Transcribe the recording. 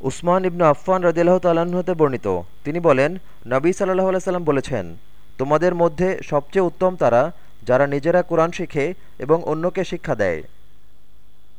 উসমান ইবনু আফফান রদিল্লাহ তাল্লাহতে হতে বর্ণিত। তিনি বলেন, নবী সাল্লাহ আলাইসাল্লাম বলেছেন, তোমাদের মধ্যে সবচেয়ে উত্তম তারা, যারা নিজেরা কোরআন শিখে এবং অন্যকে শিক্ষা দেয়।